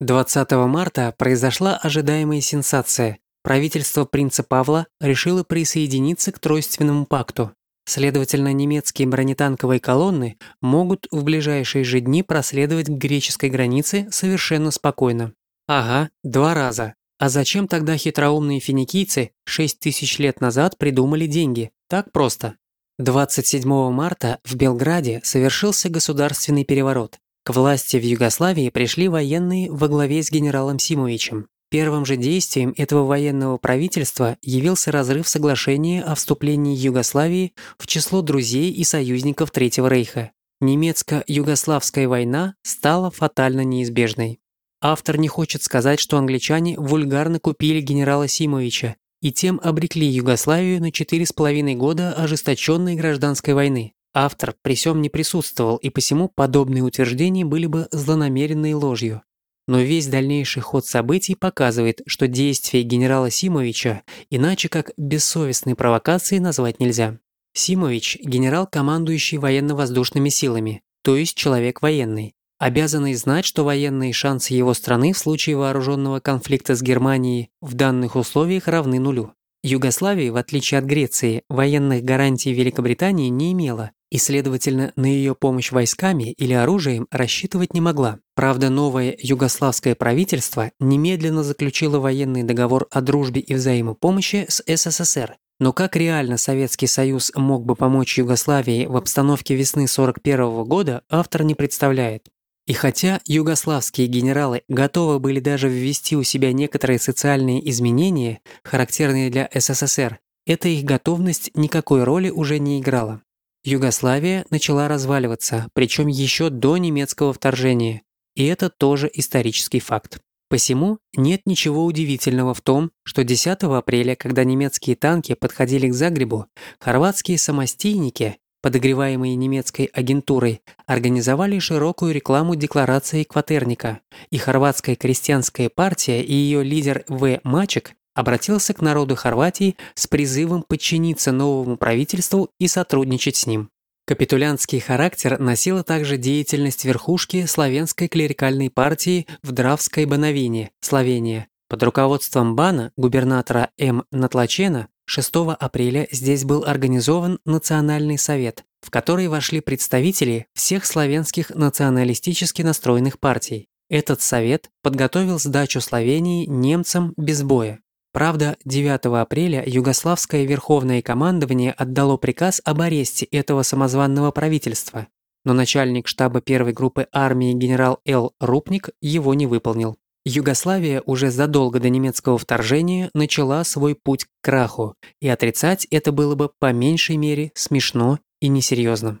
20 марта произошла ожидаемая сенсация. Правительство принца Павла решило присоединиться к Тройственному пакту. Следовательно, немецкие бронетанковые колонны могут в ближайшие же дни проследовать к греческой границе совершенно спокойно. Ага, два раза. А зачем тогда хитроумные финикийцы 6 тысяч лет назад придумали деньги? Так просто. 27 марта в Белграде совершился государственный переворот. К власти в Югославии пришли военные во главе с генералом Симовичем. Первым же действием этого военного правительства явился разрыв соглашения о вступлении Югославии в число друзей и союзников Третьего Рейха. Немецко-югославская война стала фатально неизбежной. Автор не хочет сказать, что англичане вульгарно купили генерала Симовича и тем обрекли Югославию на 4,5 года ожесточенной гражданской войны. Автор при сём не присутствовал, и посему подобные утверждения были бы злонамеренной ложью. Но весь дальнейший ход событий показывает, что действия генерала Симовича иначе как бессовестной провокацией назвать нельзя. Симович – генерал, командующий военно-воздушными силами, то есть человек военный, обязанный знать, что военные шансы его страны в случае вооруженного конфликта с Германией в данных условиях равны нулю. Югославия, в отличие от Греции, военных гарантий Великобритании не имела, и, следовательно, на ее помощь войсками или оружием рассчитывать не могла. Правда, новое югославское правительство немедленно заключило военный договор о дружбе и взаимопомощи с СССР. Но как реально Советский Союз мог бы помочь Югославии в обстановке весны 41 года, автор не представляет. И хотя югославские генералы готовы были даже ввести у себя некоторые социальные изменения, характерные для СССР, эта их готовность никакой роли уже не играла. Югославия начала разваливаться, причем еще до немецкого вторжения. И это тоже исторический факт. Посему нет ничего удивительного в том, что 10 апреля, когда немецкие танки подходили к Загребу, хорватские самостийники, подогреваемые немецкой агентурой, организовали широкую рекламу декларации Кватерника, и хорватская крестьянская партия и ее лидер В. Мачек обратился к народу Хорватии с призывом подчиниться новому правительству и сотрудничать с ним. Капитулянский характер носила также деятельность верхушки славянской клерикальной партии в Дравской Бановине, Словения. Под руководством Бана, губернатора М. Натлачена, 6 апреля здесь был организован Национальный совет, в который вошли представители всех славянских националистически настроенных партий. Этот совет подготовил сдачу Словении немцам без боя. Правда, 9 апреля Югославское Верховное командование отдало приказ об аресте этого самозванного правительства, но начальник штаба первой группы армии генерал Л. Рупник его не выполнил. Югославия уже задолго до немецкого вторжения начала свой путь к краху, и отрицать это было бы по меньшей мере смешно и несерьезно.